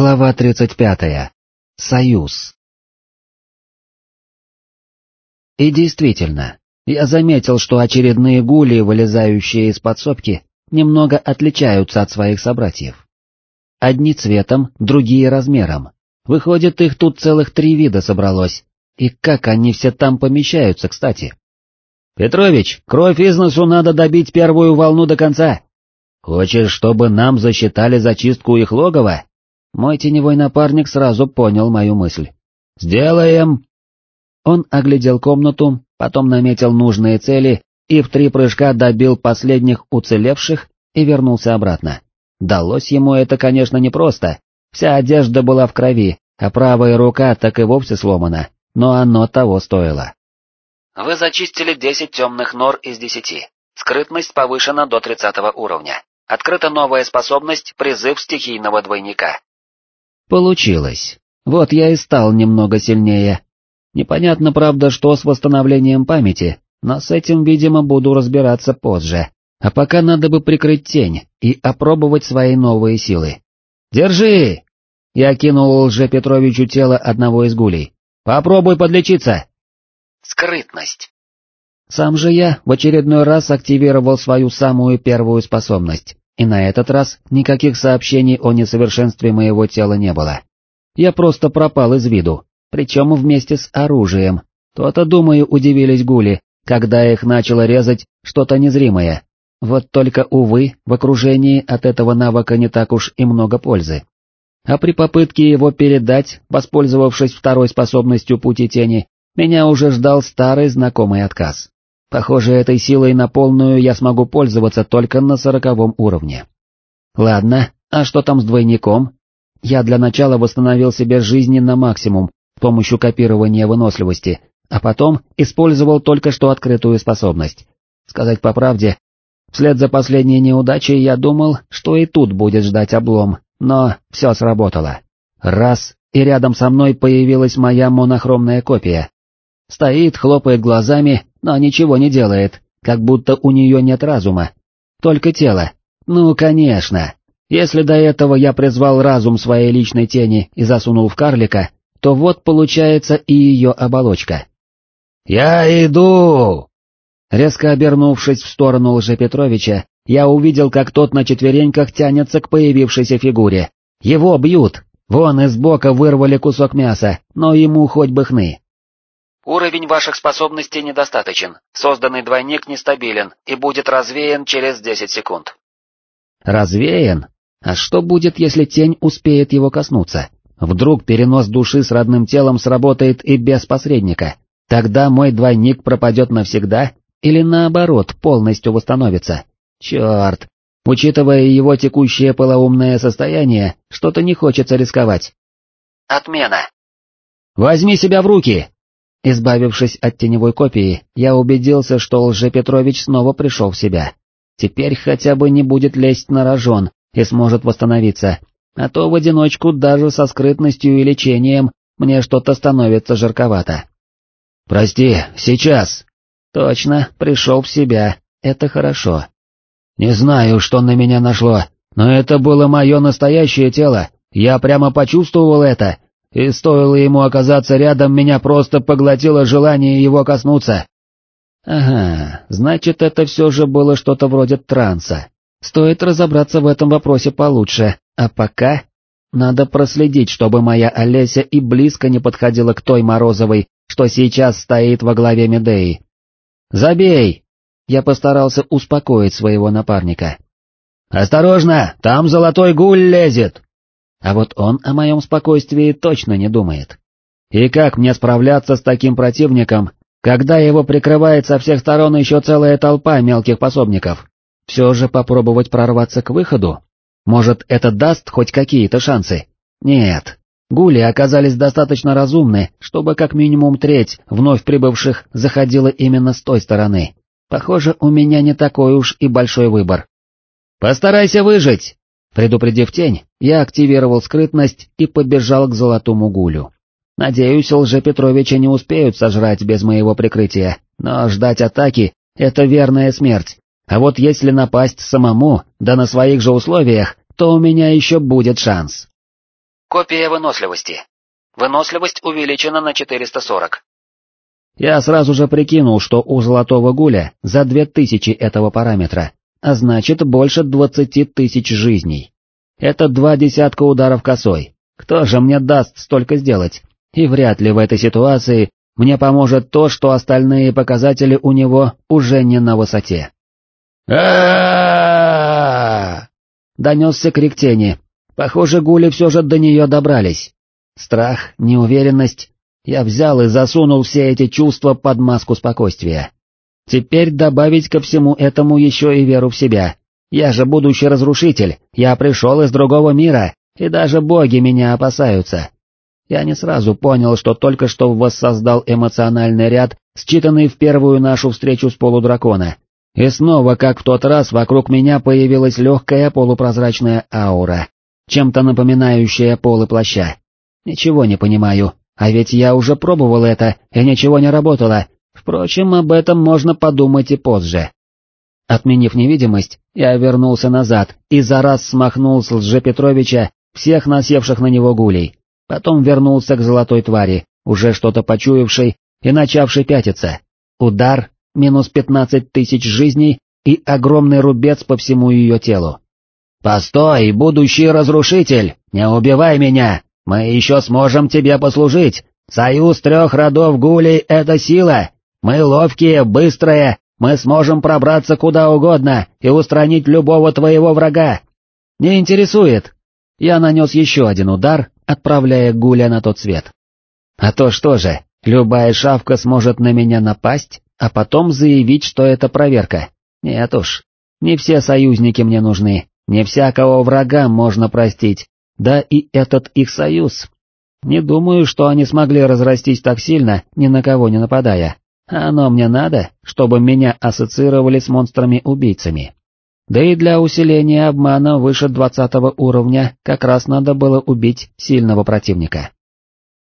Глава 35. Союз. И действительно, я заметил, что очередные гули, вылезающие из подсобки, немного отличаются от своих собратьев. Одни цветом, другие размером. Выходит, их тут целых три вида собралось. И как они все там помещаются, кстати? «Петрович, кровь из носу надо добить первую волну до конца. Хочешь, чтобы нам засчитали зачистку их логова?» Мой теневой напарник сразу понял мою мысль. «Сделаем!» Он оглядел комнату, потом наметил нужные цели и в три прыжка добил последних уцелевших и вернулся обратно. Далось ему это, конечно, непросто, вся одежда была в крови, а правая рука так и вовсе сломана, но оно того стоило. Вы зачистили 10 темных нор из 10. Скрытность повышена до 30 уровня. Открыта новая способность «Призыв стихийного двойника». Получилось. Вот я и стал немного сильнее. Непонятно, правда, что с восстановлением памяти, но с этим, видимо, буду разбираться позже. А пока надо бы прикрыть тень и опробовать свои новые силы. «Держи!» Я кинул лже Петровичу тело одного из гулей. «Попробуй подлечиться!» Скрытность. Сам же я в очередной раз активировал свою самую первую способность и на этот раз никаких сообщений о несовершенстве моего тела не было. Я просто пропал из виду, причем вместе с оружием. То-то, думаю, удивились гули, когда их начало резать что-то незримое. Вот только, увы, в окружении от этого навыка не так уж и много пользы. А при попытке его передать, воспользовавшись второй способностью пути тени, меня уже ждал старый знакомый отказ. Похоже, этой силой на полную я смогу пользоваться только на сороковом уровне. Ладно, а что там с двойником? Я для начала восстановил себе жизни на максимум с помощью копирования выносливости, а потом использовал только что открытую способность. Сказать по правде, вслед за последней неудачей я думал, что и тут будет ждать облом, но все сработало. Раз, и рядом со мной появилась моя монохромная копия. Стоит, хлопает глазами но ничего не делает, как будто у нее нет разума. Только тело. Ну, конечно. Если до этого я призвал разум своей личной тени и засунул в карлика, то вот получается и ее оболочка. «Я иду!» Резко обернувшись в сторону Лжепетровича, я увидел, как тот на четвереньках тянется к появившейся фигуре. Его бьют, вон из бока вырвали кусок мяса, но ему хоть бы хны. Уровень ваших способностей недостаточен, созданный двойник нестабилен и будет развеян через 10 секунд. Развеян? А что будет, если тень успеет его коснуться? Вдруг перенос души с родным телом сработает и без посредника? Тогда мой двойник пропадет навсегда или наоборот полностью восстановится? Черт! Учитывая его текущее полоумное состояние, что-то не хочется рисковать. Отмена. Возьми себя в руки! Избавившись от теневой копии, я убедился, что Лжепетрович снова пришел в себя. Теперь хотя бы не будет лезть на рожон и сможет восстановиться, а то в одиночку даже со скрытностью и лечением мне что-то становится жарковато. «Прости, сейчас!» «Точно, пришел в себя, это хорошо». «Не знаю, что на меня нашло, но это было мое настоящее тело, я прямо почувствовал это, и стоило ему оказаться рядом, меня просто поглотило желание его коснуться. Ага, значит, это все же было что-то вроде транса. Стоит разобраться в этом вопросе получше, а пока... Надо проследить, чтобы моя Олеся и близко не подходила к той Морозовой, что сейчас стоит во главе Медеи. «Забей!» Я постарался успокоить своего напарника. «Осторожно, там золотой гуль лезет!» А вот он о моем спокойствии точно не думает. И как мне справляться с таким противником, когда его прикрывает со всех сторон еще целая толпа мелких пособников? Все же попробовать прорваться к выходу? Может, это даст хоть какие-то шансы? Нет. Гули оказались достаточно разумны, чтобы как минимум треть вновь прибывших заходила именно с той стороны. Похоже, у меня не такой уж и большой выбор. «Постарайся выжить!» Предупредив тень, я активировал скрытность и побежал к золотому гулю. Надеюсь, Лжепетровича не успеют сожрать без моего прикрытия, но ждать атаки — это верная смерть. А вот если напасть самому, да на своих же условиях, то у меня еще будет шанс. Копия выносливости. Выносливость увеличена на 440. Я сразу же прикинул, что у Золотого Гуля за две тысячи этого параметра, а значит больше двадцати тысяч жизней. Это два десятка ударов косой. Кто же мне даст столько сделать? И вряд ли в этой ситуации мне поможет то, что остальные показатели у него уже не на высоте. а Донесся крик тени. Похоже, гули все же до нее добрались. Страх, неуверенность. Я взял и засунул все эти чувства под маску спокойствия. Теперь добавить ко всему этому еще и веру в себя. Я же будущий разрушитель, я пришел из другого мира, и даже боги меня опасаются. Я не сразу понял, что только что воссоздал эмоциональный ряд, считанный в первую нашу встречу с полудракона. И снова, как в тот раз, вокруг меня появилась легкая полупрозрачная аура, чем-то напоминающая полы плаща. Ничего не понимаю, а ведь я уже пробовал это, и ничего не работало. Впрочем, об этом можно подумать и позже. Отменив невидимость, я вернулся назад и за раз смахнул с Лжепетровича всех насевших на него гулей, потом вернулся к золотой твари, уже что-то почуявшей и начавшей пятиться. Удар, минус пятнадцать тысяч жизней и огромный рубец по всему ее телу. «Постой, будущий разрушитель, не убивай меня, мы еще сможем тебе послужить, союз трех родов гулей — это сила, мы ловкие, быстрые, мы сможем пробраться куда угодно и устранить любого твоего врага. Не интересует, я нанес еще один удар, отправляя Гуля на тот свет. А то что же, любая шавка сможет на меня напасть, а потом заявить, что это проверка. Нет уж, не все союзники мне нужны, не всякого врага можно простить, да и этот их союз. Не думаю, что они смогли разрастись так сильно, ни на кого не нападая. А оно мне надо, чтобы меня ассоциировали с монстрами-убийцами. Да и для усиления обмана выше двадцатого уровня как раз надо было убить сильного противника.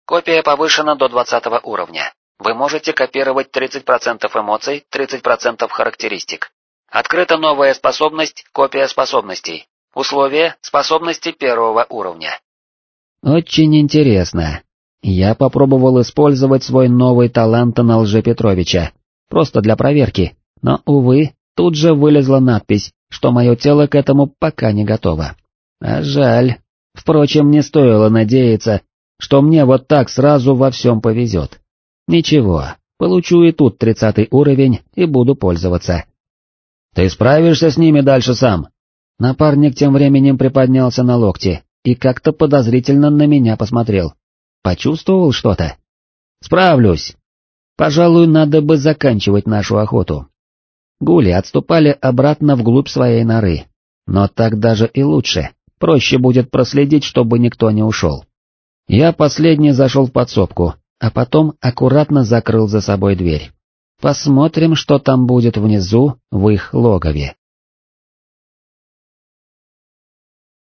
Копия повышена до двадцатого уровня. Вы можете копировать 30% эмоций, 30% характеристик. Открыта новая способность «Копия способностей». Условия способности первого уровня. Очень интересно. Я попробовал использовать свой новый талант на Лже Петровича, просто для проверки, но, увы, тут же вылезла надпись что мое тело к этому пока не готово. А жаль. Впрочем, не стоило надеяться, что мне вот так сразу во всем повезет. Ничего, получу и тут тридцатый уровень и буду пользоваться. «Ты справишься с ними дальше сам?» Напарник тем временем приподнялся на локте и как-то подозрительно на меня посмотрел. Почувствовал что-то? «Справлюсь. Пожалуй, надо бы заканчивать нашу охоту. Гули отступали обратно вглубь своей норы. Но так даже и лучше, проще будет проследить, чтобы никто не ушел. Я последний зашел в подсобку, а потом аккуратно закрыл за собой дверь. Посмотрим, что там будет внизу, в их логове.